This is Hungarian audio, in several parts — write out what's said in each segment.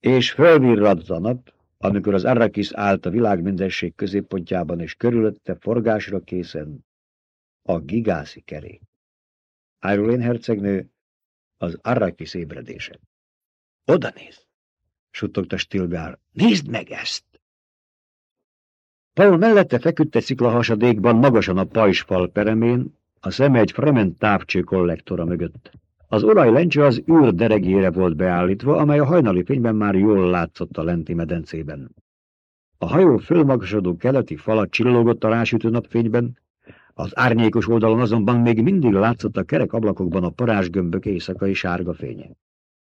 És fölvirradt a nap, amikor az Arrakis állt a világ mindenség középpontjában, és körülötte forgásra készen a gigászi kerék. Irulén hercegnő az Arrakis ébredése. Oda néz! suttogta Stilgár. Nézd meg ezt! Paul mellette feküdt egy sziklahasadékban, magasan a pajsfal peremén, a szeme egy Fremen távcső kollektora mögött. Az olaj lencse az űr deregére volt beállítva, amely a hajnali fényben már jól látszott a lenti medencében. A hajó fölmagasodó keleti falat csillogott a rásütő napfényben, az árnyékos oldalon azonban még mindig látszott a kerek ablakokban a parázsgömbök éjszakai sárga fénye.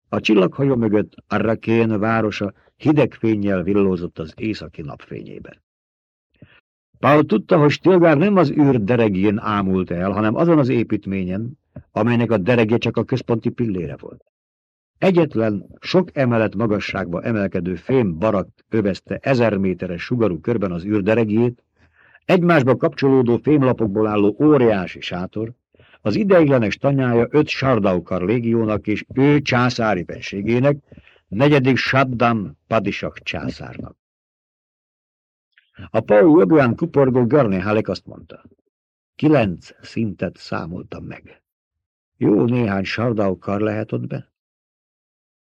A csillaghajó mögött Arrakén városa hideg fényjel villózott az északi napfényében. Paul tudta, hogy Stilgár nem az űr deregjén ámult el, hanem azon az építményen, amelynek a deregje csak a központi pillére volt. Egyetlen, sok emelet magasságba emelkedő fém barak övezte ezer méteres sugarú körben az űrderegjét, egymásba kapcsolódó fémlapokból álló óriási sátor, az ideiglenes tanyája öt Sardaukar légiónak és ő császári penségének, negyedik Saddam Padisak császárnak. A Paul jobbján kuporgó Garné Halek azt mondta. Kilenc szintet számoltam meg. Jó néhány Sardaukar lehet ott be?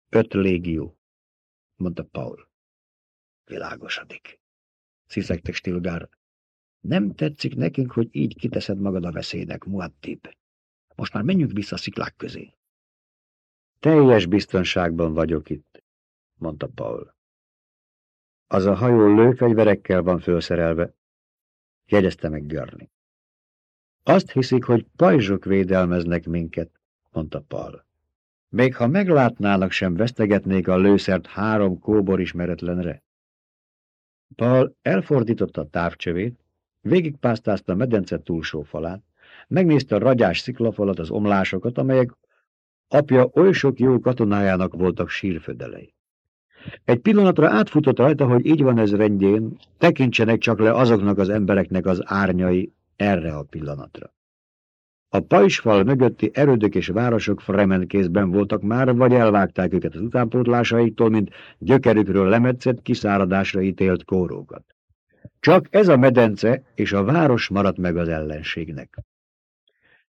Öt légió, mondta Paul. Világosodik. Sziszegtek Stilgár. Nem tetszik nekünk, hogy így kiteszed magad a veszélynek, Muattib. Most már menjünk vissza a sziklák közé. Teljes biztonságban vagyok itt, mondta Paul. Az a hajó lőfegyverekkel van felszerelve, jegyezte meg Görni. Azt hiszik, hogy pajzsok védelmeznek minket, mondta Paul. Még ha meglátnának, sem vesztegetnék a lőszert három kóbor ismeretlenre. Paul elfordította a távcsövét, végigpásztázta a medence túlsó falát, megnézte a ragyás sziklafalat, az omlásokat, amelyek apja oly sok jó katonájának voltak sírfödelei. Egy pillanatra átfutott rajta, hogy így van ez rendjén, tekintsenek csak le azoknak az embereknek az árnyai erre a pillanatra. A pajsfal mögötti erődök és városok fremen kézben voltak már, vagy elvágták őket az utánpótlásaiktól, mint gyökerükről lemetszett, kiszáradásra ítélt kórókat. Csak ez a medence és a város maradt meg az ellenségnek.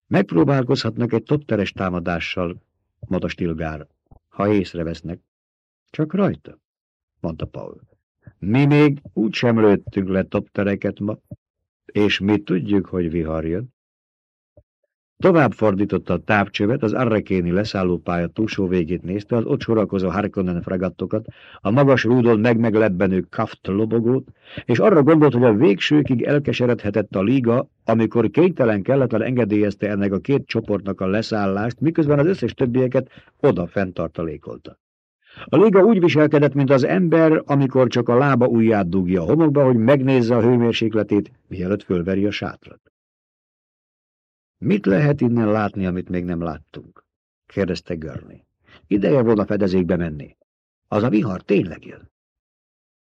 Megpróbálkozhatnak egy topteres támadással, mondta Stilgár, ha észrevesznek. Csak rajta, mondta Paul. Mi még úgy sem lőttünk le toptereket ma, és mi tudjuk, hogy vihar jön. Tovább fordította a távcsövet, az arrekéni leszállópálya túlsó végét nézte, az ott sorakozó Harkonnen fregattokat, a magas rúdon megmeglebbenő kaft lobogót, és arra gondolt, hogy a végsőkig elkeseredhetett a liga, amikor kénytelen kelletlen engedélyezte ennek a két csoportnak a leszállást, miközben az összes többieket oda fenntartalékolta. A liga úgy viselkedett, mint az ember, amikor csak a lába ujját dugja a homokba, hogy megnézze a hőmérsékletét, mielőtt fölveri a sátrat. Mit lehet innen látni, amit még nem láttunk? kérdezte Görni. Ideje volna fedezékbe menni. Az a vihar tényleg jön.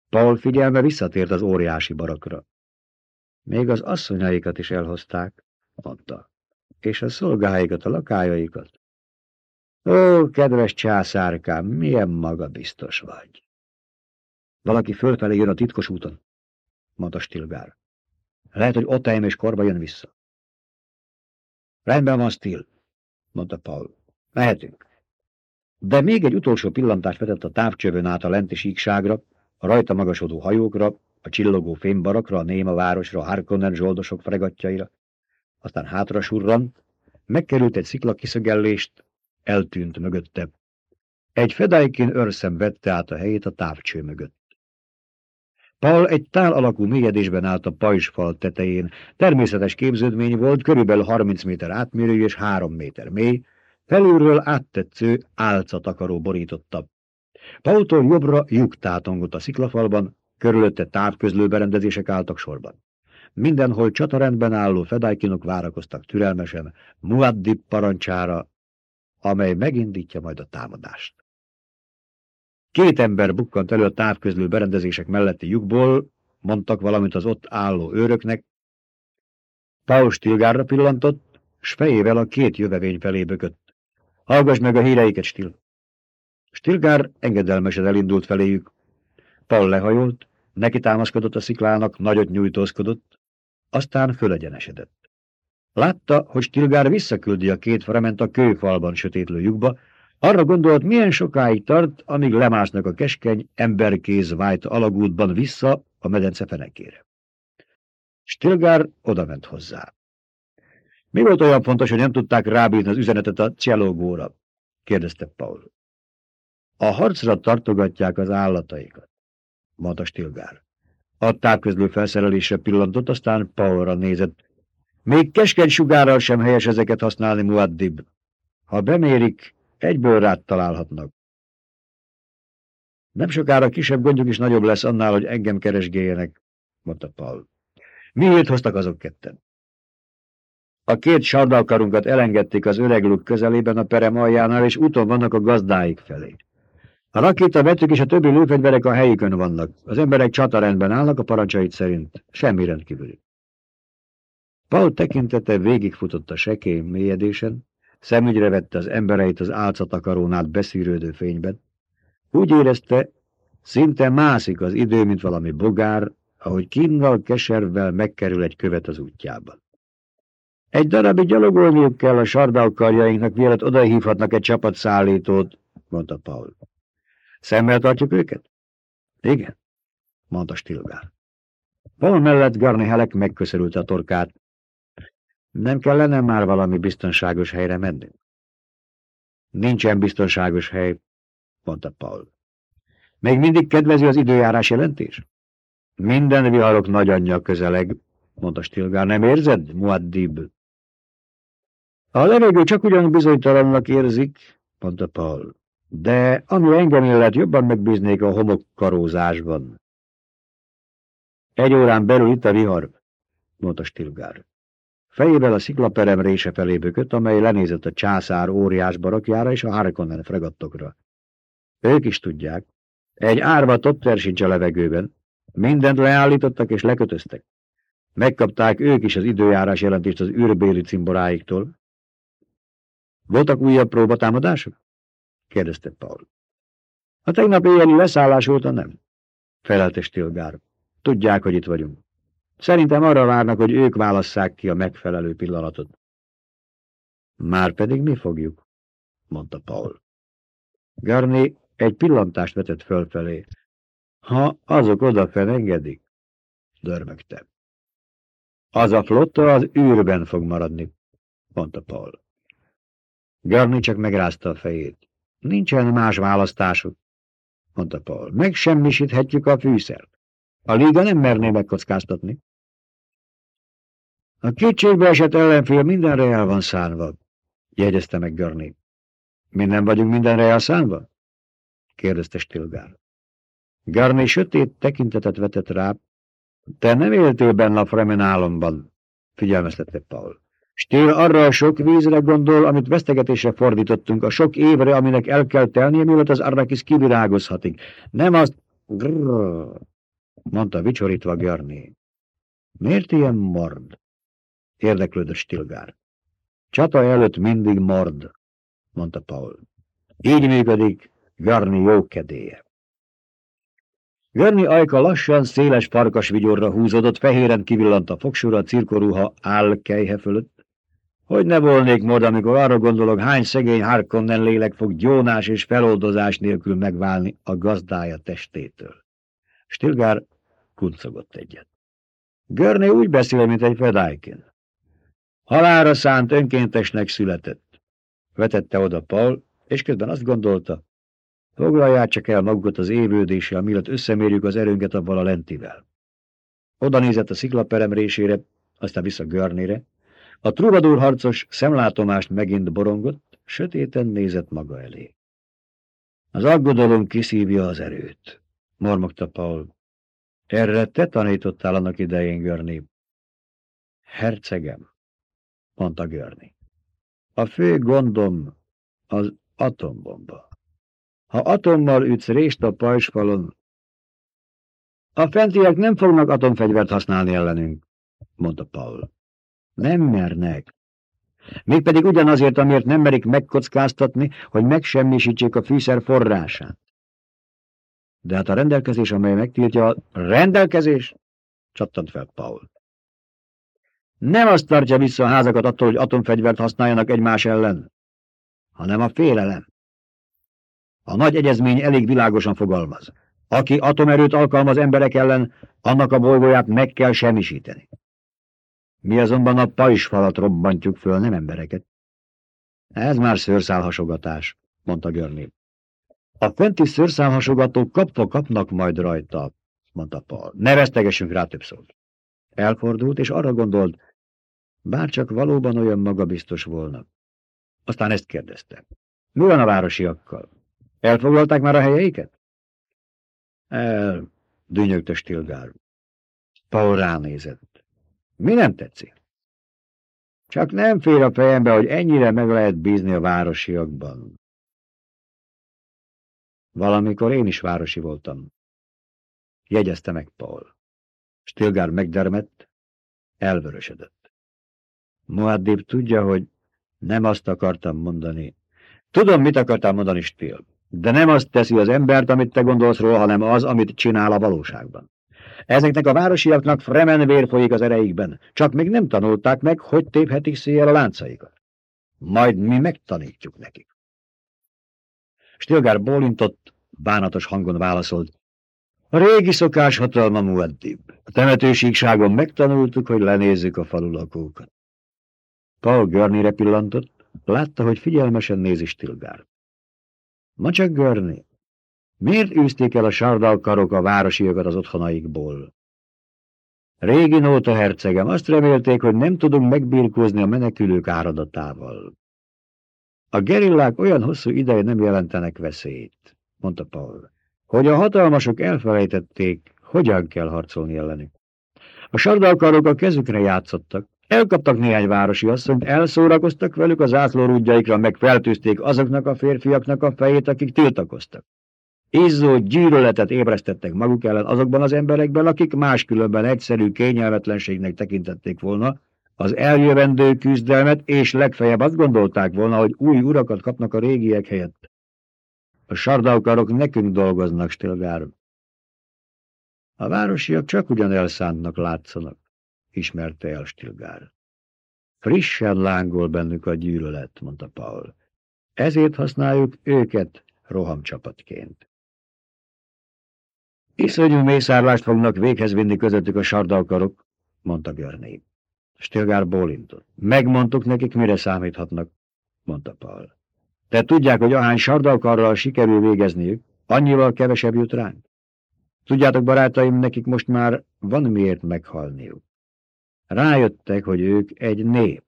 Paul figyelme visszatért az óriási barakra. Még az asszonyaikat is elhozták, mondta, és a szolgáikat, a lakájaikat. Ó, kedves császárkám, milyen magabiztos vagy. Valaki fölfelé jön a titkos úton, mondta Stilgár. Lehet, hogy ott és korba jön vissza. Rendben van, Stil, mondta Paul. Mehetünk. De még egy utolsó pillantást vetett a távcsövön át a lenti síkságra, a rajta magasodó hajókra, a csillogó fénybarakra, a néma városra, a Harkonnen zsoldosok fregatjaira. Aztán hátra surrant, megkerült egy sziklakiszögellést, eltűnt mögötte. Egy fedaikin őrszem vette át a helyét a távcső mögött. Paul egy tál alakú mélyedésben állt a pajzsfal tetején. Természetes képződmény volt, körülbelül 30 méter átmérő és 3 méter mély, felülről áttetsző álcatakaró borította. Paultól jobbra lyuk tátongott a sziklafalban, körülötte távközlő berendezések álltak sorban. Mindenhol csatarendben álló fedajkinok várakoztak türelmesen, Muaddib parancsára, amely megindítja majd a támadást. Két ember bukkant elő a távközlő berendezések melletti lyukból, mondtak valamit az ott álló őröknek. Paul Stilgárra pillantott, s fejével a két jövevény felé bökött. Hallgass meg a híreiket, Stil! Stilgár engedelmesen elindult feléjük. Paul lehajolt, neki támaszkodott a sziklának, nagyot nyújtózkodott, aztán fölegyenesedett. Látta, hogy Stilgár visszaküldi a két frament a kőfalban sötétlő lyukba, arra gondolt, milyen sokáig tart, amíg lemásznak a keskeny, emberkéz vájt alagútban vissza a medence fenekére. Stilgár odament hozzá. Mi volt olyan fontos, hogy nem tudták rábírni az üzenetet a cselógóra? kérdezte Paul. A harcra tartogatják az állataikat, mondta Stilgár. A távközlő felszerelésre pillantott, aztán Paulra nézett. Még keskeny sugárral sem helyes ezeket használni, Muaddib. Ha bemérik, egyből rád találhatnak. Nem sokára kisebb gondjuk is nagyobb lesz annál, hogy engem keresgéljenek, mondta Paul. Miért hoztak azok ketten? A két sardalkarunkat elengedték az öreg luk közelében a perem aljánál, és úton vannak a gazdáik felé. A rakétavetők és a többi lőfegyverek a helyükön vannak. Az emberek csatarendben állnak a parancsait szerint. Semmi rendkívüli. Paul tekintete végigfutott a sekély mélyedésen, szemügyre vette az embereit az álcatakaron át beszűrődő fényben. Úgy érezte, szinte mászik az idő, mint valami bogár, ahogy kínnal, keservel megkerül egy követ az útjában. Egy darabig gyalogolniuk kell a sardalkarjainknak, mielőtt odahívhatnak egy csapatszállítót, mondta Paul. Szemmel tartjuk őket? Igen, mondta Stilgár. Paul mellett Garni Helek megköszörülte a torkát. Nem kellene már valami biztonságos helyre menni? Nincsen biztonságos hely, mondta Paul. Még mindig kedvező az időjárás jelentés? Minden viharok nagyanyja közeleg, mondta Stilgár. Nem érzed, Muaddib? A levegő csak ugyan bizonytalannak érzik, mondta Paul. De ami engem illet, jobban megbíznék a homokkarózásban. Egy órán belül itt a vihar, mondta Stilgár. Fejével a sziklaperem rése felé bökött, amely lenézett a császár óriás barakjára és a Harkonnen fregattokra. Ők is tudják. Egy árva topter sincs a levegőben. Mindent leállítottak és lekötöztek. Megkapták ők is az időjárás jelentést az űrbéli cimboráiktól. Voltak újabb próbatámadások? kérdezte Paul. A tegnap éjjeli leszállás óta nem, felelte Stilgár. Tudják, hogy itt vagyunk. Szerintem arra várnak, hogy ők válasszák ki a megfelelő pillanatot. Már pedig mi fogjuk, mondta Paul. Garni egy pillantást vetett fölfelé. Ha azok odafen engedik, dörmögte. Az a flotta az űrben fog maradni, mondta Paul. Garni csak megrázta a fejét. Nincsen más választásuk, mondta Paul. Megsemmisíthetjük a fűszert. A liga nem merné megkockáztatni. A kétségbe esett ellenfél mindenre el van szánva, jegyezte meg Görni. Mi nem vagyunk mindenre elszánva? kérdezte Stilgár. Garni sötét tekintetet vetett rá. Te nem éltél benne a Fremen álomban, figyelmeztette Paul. Stél arra a sok vízre gondol, amit vesztegetésre fordítottunk, a sok évre, aminek el kell telnie, mielőtt az Arrakis kivirágozhatik. Nem azt... Grrr, mondta vicsorítva Görni. Miért ilyen mord? Érdeklődött Stilgár. Csata előtt mindig mord, mondta Paul. Így működik Garni jókedélye. Garni ajka lassan, széles farkas vigyorra húzódott, fehéren kivillant a fogsúra, a cirkoruha áll kejhe fölött. Hogy ne volnék mod, amikor arra gondolok, hány szegény Harkonnen lélek fog gyónás és feloldozás nélkül megválni a gazdája testétől. Stilgár kuncogott egyet. Görné úgy beszél, mint egy fedájkin. Halára szánt önkéntesnek született. Vetette oda Paul, és közben azt gondolta, foglalják csak el magukat az évődéssel, mielőtt összemérjük az erőnket abban a lentivel. Oda nézett a sziklaperem résére, aztán vissza Görnére. A trubadúr harcos szemlátomást megint borongott, sötéten nézett maga elé. Az aggodalom kiszívja az erőt, mormogta Paul. Erre te tanítottál annak idején, Görni. Hercegem, mondta Görni. A fő gondom az atombomba. Ha atommal ütsz rést a pajsfalon, a fentiek nem fognak atomfegyvert használni ellenünk, mondta Paul. Nem mernek. Mégpedig ugyanazért, amiért nem merik megkockáztatni, hogy megsemmisítsék a fűszer forrását. De hát a rendelkezés, amely megtiltja a rendelkezés, csattant fel Paul. Nem azt tartja vissza a házakat attól, hogy atomfegyvert használjanak egymás ellen, hanem a félelem. A nagy egyezmény elég világosan fogalmaz. Aki atomerőt alkalmaz emberek ellen, annak a bolygóját meg kell semmisíteni. Mi azonban a pajsfalat robbantjuk föl, nem embereket. Ez már szőrszálhasogatás, mondta Görni. A fenti szőrszálhasogatók kapva kapnak majd rajta, mondta Paul. Ne vesztegessünk rá több szót. Elfordult, és arra gondolt, bárcsak valóban olyan magabiztos volna. Aztán ezt kérdezte. Mi van a városiakkal? Elfoglalták már a helyeiket? El, dűnyögte Stilgár. Paul ránézett. Mi nem tetszik? Csak nem fér a fejembe, hogy ennyire meg lehet bízni a városiakban. Valamikor én is városi voltam. Jegyezte meg Paul. Stilgár megdermett, elvörösödött. Moaddib tudja, hogy nem azt akartam mondani. Tudom, mit akartam mondani, Stil, de nem azt teszi az embert, amit te gondolsz róla, hanem az, amit csinál a valóságban. Ezeknek a városiaknak fremen vér folyik az ereikben, csak még nem tanulták meg, hogy téphetik széjjel a láncaikat. Majd mi megtanítjuk nekik. Stilgár bólintott, bánatos hangon válaszolt. A régi szokás hatalma muaddib. A temetősíkságon megtanultuk, hogy lenézzük a falulakókat. Paul Görnire pillantott, látta, hogy figyelmesen nézi Stilgár. Ma csak Görni, miért űzték el a sardalkarok a városiakat az otthonaikból? Régi Nóta hercegem, azt remélték, hogy nem tudunk megbírkózni a menekülők áradatával. A gerillák olyan hosszú ideje nem jelentenek veszélyt, mondta Paul, hogy a hatalmasok elfelejtették, hogyan kell harcolni ellenük. A sardalkarok a kezükre játszottak, elkaptak néhány városi asszonyt, elszórakoztak velük az átlórúdjaikra, meg feltűzték azoknak a férfiaknak a fejét, akik tiltakoztak. Izzó gyűlöletet ébresztettek maguk ellen azokban az emberekben, akik máskülönben egyszerű kényelmetlenségnek tekintették volna, az eljövendő küzdelmet, és legfeljebb azt gondolták volna, hogy új urakat kapnak a régiek helyett. A sardaukarok nekünk dolgoznak, Stilgár. A városiak csak ugyan elszántnak látszanak, ismerte el Stilgár. Frissen lángol bennük a gyűlölet, mondta Paul. Ezért használjuk őket rohamcsapatként. Iszonyú mészárlást fognak véghez vinni közöttük a sardalkarok, mondta Görné. Stilgár bólintott. Megmondtuk nekik, mire számíthatnak, mondta Paul. De tudják, hogy ahány sardalkarral sikerül végezniük, annyival kevesebb jut ránk. Tudjátok, barátaim, nekik most már van miért meghalniuk. Rájöttek, hogy ők egy nép.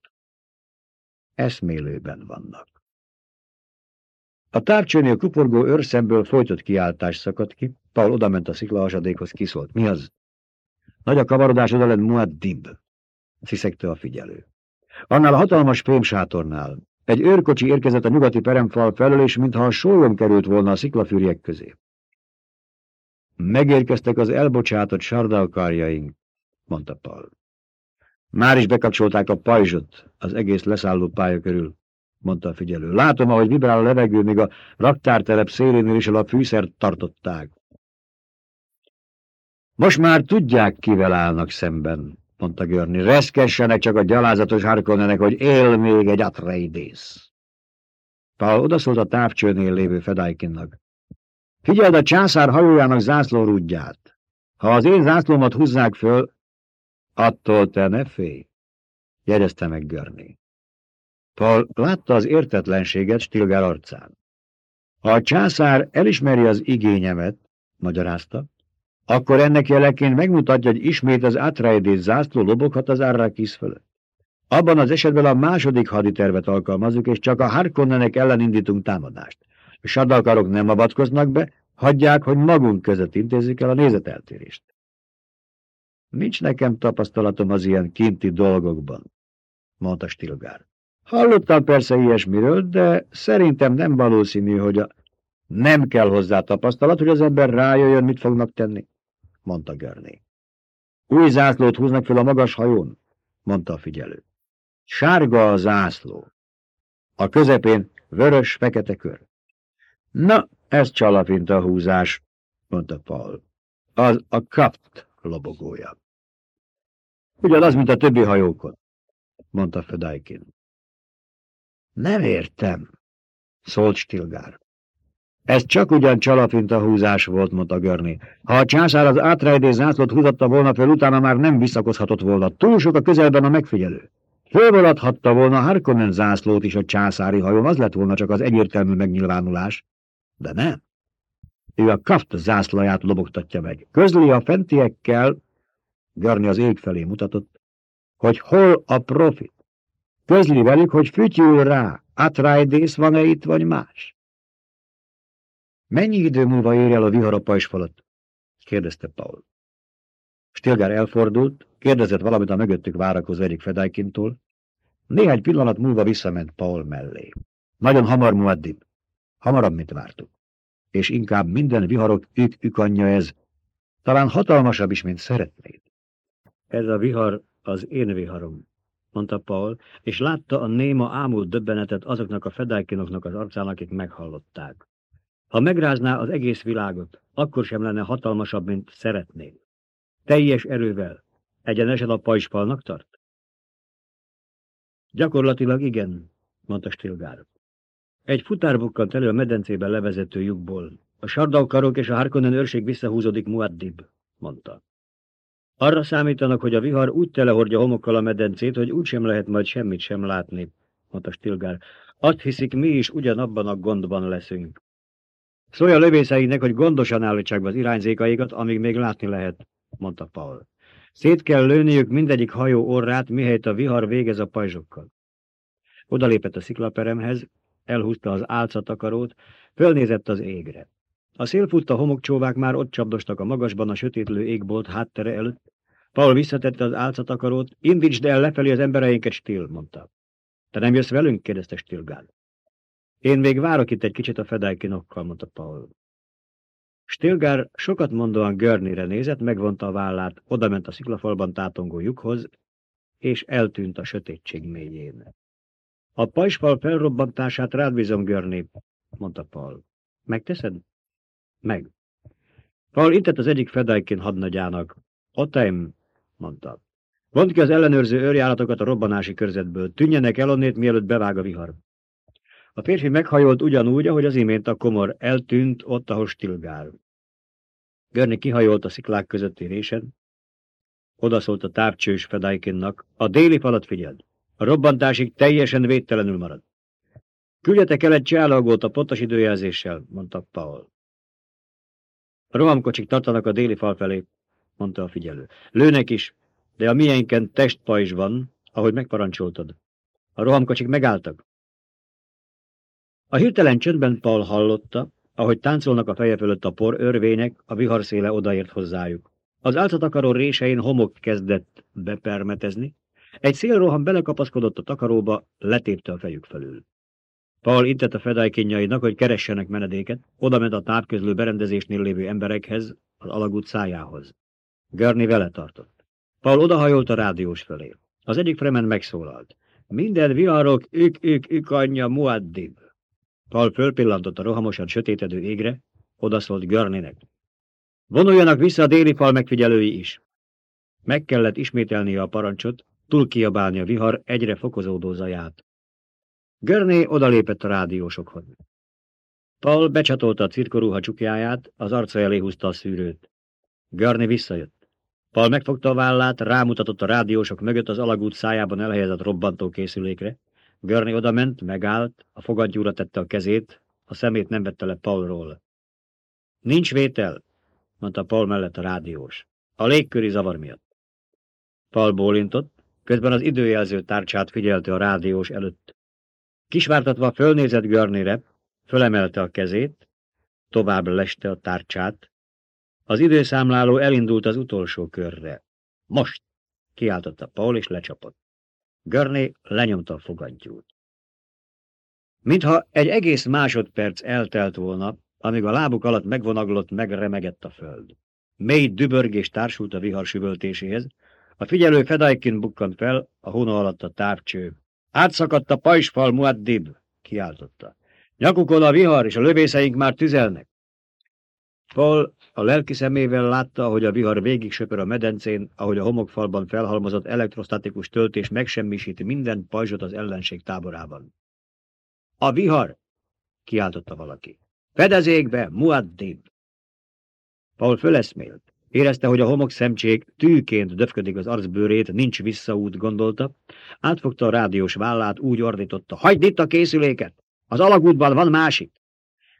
Eszmélőben vannak. A távcsőnél kuporgó őrszemből folytott kiáltás szakadt ki, Paul odament a sziklahasadékhoz, kiszólt. Mi az? Nagy a kavarodás odalent Muaddib sziszegte a figyelő. Annál a hatalmas fémsátornál egy őrkocsi érkezett a nyugati peremfal felől, és mintha a sólom került volna a sziklafűrjek közé. Megérkeztek az elbocsátott sardalkarjaink, mondta Paul. Már is bekapcsolták a pajzsot az egész leszálló pálya körül, mondta a figyelő. Látom, ahogy vibrál a levegő, míg a raktártelep szélénél is a fűszert tartották. Most már tudják, kivel állnak szemben, mondta Görni. Reszkessenek csak a gyalázatos Harkonnenek, hogy él még egy Atreides. Paul odaszólt a távcsőnél lévő Fedaikinnak. Figyeld a császár hajójának zászlórúdját. Ha az én zászlómat húzzák föl, attól te ne félj, jegyezte meg Görni. Paul látta az értetlenséget Stilgár arcán. Ha a császár elismeri az igényemet, magyarázta, akkor ennek jeleként megmutatja, hogy ismét az Atreides zászló loboghat az Arrakis fölött. Abban az esetben a második haditervet alkalmazunk, és csak a Harkonnenek ellen indítunk támadást. A sadalkarok nem avatkoznak be, hagyják, hogy magunk között intézzük el a nézeteltérést. Nincs nekem tapasztalatom az ilyen kinti dolgokban, mondta Stilgár. Hallottam persze ilyesmiről, de szerintem nem valószínű, hogy a... Nem kell hozzá tapasztalat, hogy az ember rájöjjön, mit fognak tenni mondta Görné. Új zászlót húznak fel a magas hajón, mondta a figyelő. Sárga a zászló. A közepén vörös-fekete kör. Na, ez csalapinta húzás, mondta Paul. Az a kapt lobogója. Ugyanaz, mint a többi hajókon, mondta Fedaikin. Nem értem, szólt Stilgár. Ez csak ugyan csalapinta húzás volt, mondta Görni. Ha a császár az átrejdés zászlót húzatta volna fel, utána már nem visszakozhatott volna. Túl sok a közelben a megfigyelő. Fölvolathatta volna Harkonnen zászlót is a császári hajón, az lett volna csak az egyértelmű megnyilvánulás. De nem. Ő a kaft zászlaját lobogtatja meg. Közli a fentiekkel, Görni az ég felé mutatott, hogy hol a profit. Közli velük, hogy fütyül rá, Atreides van-e itt, vagy más. Mennyi idő múlva ér el a vihar a pajsfalat? kérdezte Paul. Stilgár elfordult, kérdezett valamit a mögöttük várakozó Erik Fedajkintól. Néhány pillanat múlva visszament Paul mellé. Nagyon hamar, Muaddib. Hamarabb, mint vártuk. És inkább minden viharok ők ükanja ez. Talán hatalmasabb is, mint szeretnéd. Ez a vihar az én viharom, mondta Paul, és látta a néma ámult döbbenetet azoknak a fedajkinoknak az arcán, akik meghallották. Ha megrázná az egész világot, akkor sem lenne hatalmasabb, mint szeretnéd. Teljes erővel. Egyenesen a pajspalnak tart? Gyakorlatilag igen, mondta Stilgár. Egy futár bukkant elő a medencében levezető lyukból. A sardaukarok és a Harkonnen őrség visszahúzódik Muaddib, mondta. Arra számítanak, hogy a vihar úgy telehordja homokkal a medencét, hogy úgysem lehet majd semmit sem látni, mondta Stilgár. Azt hiszik, mi is ugyanabban a gondban leszünk. Szólj a lövészeinek, hogy gondosan állítsák be az irányzékaikat, amíg még látni lehet, mondta Paul. Szét kell lőniük mindegyik hajó orrát, mihelyt a vihar végez a pajzsokkal. Odalépett a sziklaperemhez, elhúzta az álcatakarót, fölnézett az égre. A szélfutta homokcsóvák már ott csapdostak a magasban a sötétlő égbolt háttere előtt. Paul visszatette az álcatakarót, indítsd el lefelé az embereinket, Stil, mondta. Te nem jössz velünk? kérdezte Stilgál. Én még várok itt egy kicsit a fedelkinokkal, mondta Paul. Stilgár sokat mondóan Görnire nézett, megvonta a vállát, odament a sziklafalban tátongó lyukhoz, és eltűnt a sötétség mélyén. A pajspal felrobbantását rád bízom, Görni, mondta Paul. Megteszed? Meg. Paul intett az egyik fedajkin hadnagyának. Otaim, mondta. Vont ki az ellenőrző őrjáratokat a robbanási körzetből. Tűnjenek el onnét, mielőtt bevág a vihar. A férfi meghajolt ugyanúgy, ahogy az imént a komor eltűnt ott, ahol stilgál. Görni kihajolt a sziklák közötti résen, odaszólt a távcsős Fedaikinnak, a déli falat figyeld, a robbantásig teljesen védtelenül marad. Küldjetek el egy csálagót a pontos időjelzéssel, mondta Paul. A rohamkocsik tartanak a déli fal felé, mondta a figyelő. Lőnek is, de a miénken testpajzs van, ahogy megparancsoltad. A rohamkocsik megálltak. A hirtelen csöndben Paul hallotta, ahogy táncolnak a feje fölött a por örvények, a viharszéle odaért hozzájuk. Az álcatakaró résein homok kezdett bepermetezni, egy szélroham belekapaszkodott a takaróba, letépte a fejük felül. Paul intett a fedájkényainak, hogy keressenek menedéket, oda ment a távközlő berendezésnél lévő emberekhez, az alagút szájához. Görni vele tartott. Paul odahajolt a rádiós felé. Az egyik fremen megszólalt. Minden viharok, ők, ők, ők anyja, muaddib. Paul fölpillantott a rohamosan sötétedő égre, odaszólt Görnének. Vonuljanak vissza a déli fal megfigyelői is. Meg kellett ismételnie a parancsot, túl kiabálni a vihar egyre fokozódó zaját. Görné odalépett a rádiósokhoz. Paul becsatolta a cirkoruha csukjáját, az arca elé húzta a szűrőt. Görné visszajött. Paul megfogta a vállát, rámutatott a rádiósok mögött az alagút szájában elhelyezett robbantó készülékre. Görni odament, megállt, a fogadjúra tette a kezét, a szemét nem vette le Paulról. Nincs vétel, mondta Paul mellett a rádiós. A légköri zavar miatt. Paul bólintott, közben az időjelző tárcsát figyelte a rádiós előtt. Kisvártatva fölnézett Görnire, fölemelte a kezét, tovább leste a tárcsát. Az időszámláló elindult az utolsó körre. Most! kiáltotta Paul, és lecsapott. Görné lenyomta a fogadtyút. Mintha egy egész másodperc eltelt volna, amíg a lábuk alatt megvonaglott, megremegett a föld. Mély dübörgés társult a vihar süvöltéséhez, A figyelő Fedajkin bukkant fel, a hóna alatt a távcső. Átszakadt a pajsfal Muaddib, kiáltotta. Nyakukon a vihar, és a lövészeink már tüzelnek. Paul a lelki szemével látta, hogy a vihar végig söpör a medencén, ahogy a homokfalban felhalmozott elektrostatikus töltés megsemmisíti minden pajzsot az ellenség táborában. A vihar! kiáltotta valaki. Fedezékbe, Muaddib! Paul föleszmélt. Érezte, hogy a homok szemcsék tűként döfködik az arcbőrét, nincs visszaút, gondolta. Átfogta a rádiós vállát, úgy ordította. Hagyd itt a készüléket! Az alagútban van másik!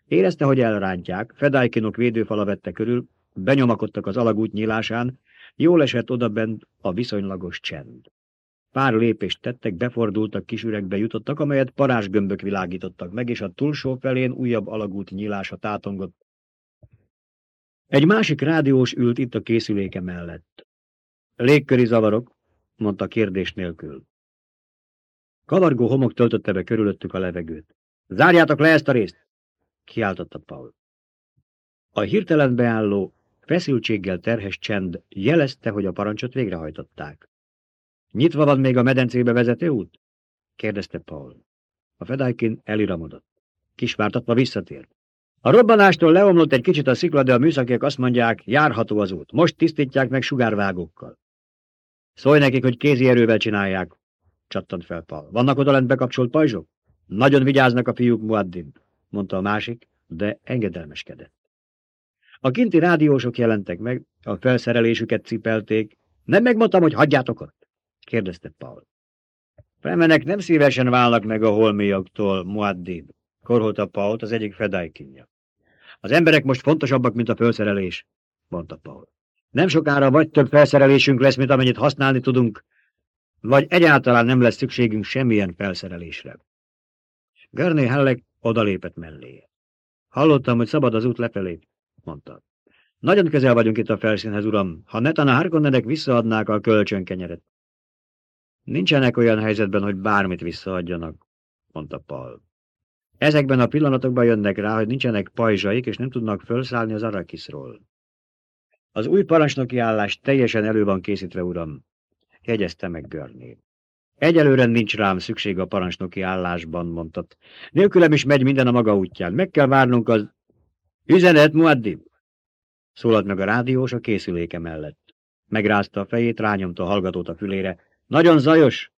Érezte, hogy elrántják, Fedajkinok védőfala vette körül, benyomakodtak az alagút nyílásán, jól esett odabent a viszonylagos csend. Pár lépést tettek, befordultak, kis üregbe jutottak, amelyet parázsgömbök világítottak meg, és a túlsó felén újabb alagút nyílása tátongott. Egy másik rádiós ült itt a készüléke mellett. Légköri zavarok, mondta kérdés nélkül. Kavargó homok töltötte be körülöttük a levegőt. Zárjátok le ezt a részt! kiáltotta Paul. A hirtelen beálló, feszültséggel terhes csend jelezte, hogy a parancsot végrehajtották. Nyitva van még a medencébe vezető út? kérdezte Paul. A fedájkin eliramodott. Kisvártatva visszatért. A robbanástól leomlott egy kicsit a szikla, de a műszakiak azt mondják, járható az út. Most tisztítják meg sugárvágókkal. Szólj nekik, hogy kézi erővel csinálják, csattant fel Paul. Vannak odalent bekapcsolt pajzsok? Nagyon vigyáznak a fiúk, Muaddin, mondta a másik, de engedelmeskedett. A kinti rádiósok jelentek meg, a felszerelésüket cipelték. Nem megmondtam, hogy hagyjátok ott? kérdezte Paul. Fremenek nem szívesen válnak meg a holmiaktól, Muaddin, korholta Paul az egyik fedájkinja. Az emberek most fontosabbak, mint a felszerelés, mondta Paul. Nem sokára vagy több felszerelésünk lesz, mint amennyit használni tudunk, vagy egyáltalán nem lesz szükségünk semmilyen felszerelésre. Görné Hellek odalépett mellé. Hallottam, hogy szabad az út lefelé, mondta. Nagyon közel vagyunk itt a felszínhez, uram. Ha netán a Harkonnenek visszaadnák a kölcsönkenyeret. Nincsenek olyan helyzetben, hogy bármit visszaadjanak, mondta Paul. Ezekben a pillanatokban jönnek rá, hogy nincsenek pajzsaik, és nem tudnak felszállni az Arakiszról. Az új parancsnoki állás teljesen elő van készítve, uram, jegyezte meg Görné. Egyelőre nincs rám szükség a parancsnoki állásban, mondtat. Nélkülem is megy minden a maga útján. Meg kell várnunk az... Üzenet, Muaddib! Szólalt meg a rádiós a készüléke mellett. Megrázta a fejét, rányomta a hallgatót a fülére. Nagyon zajos!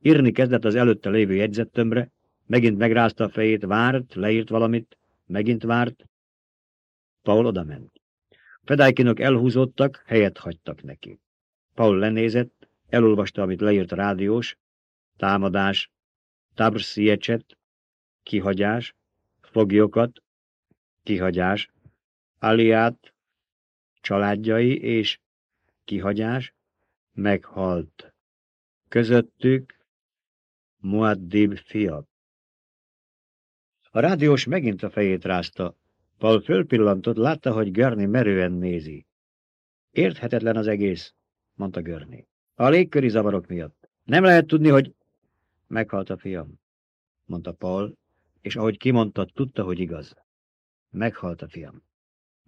Írni kezdett az előtte lévő jegyzettömbre, megint megrázta a fejét, várt, leírt valamit, megint várt. Paul odament. Fedájkinok elhúzódtak, helyet hagytak neki. Paul lenézett, elolvasta, amit leírt a rádiós, támadás, tabrszijecset, kihagyás, foglyokat, kihagyás, aliát, családjai és kihagyás, meghalt. Közöttük Muaddib fia. A rádiós megint a fejét rázta. Paul fölpillantott, látta, hogy Görni merően nézi. Érthetetlen az egész, mondta Görni. A légköri zavarok miatt. Nem lehet tudni, hogy... Meghalt a fiam, mondta Paul, és ahogy kimondta, tudta, hogy igaz. Meghalt a fiam.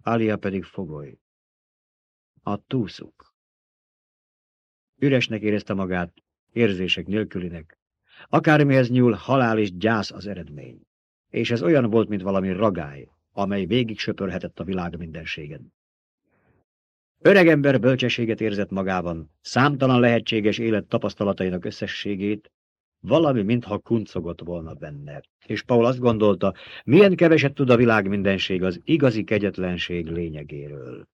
Alia pedig fogoly. A túszuk. Üresnek érezte magát, érzések nélkülinek. Akármihez nyúl, halál és gyász az eredmény. És ez olyan volt, mint valami ragály, amely végig söpörhetett a világ mindenségen. Öregember bölcsességet érzett magában, számtalan lehetséges élet tapasztalatainak összességét, valami mintha kuncogott volna benne. És Paul azt gondolta, milyen keveset tud a világ mindenség az igazi kegyetlenség lényegéről.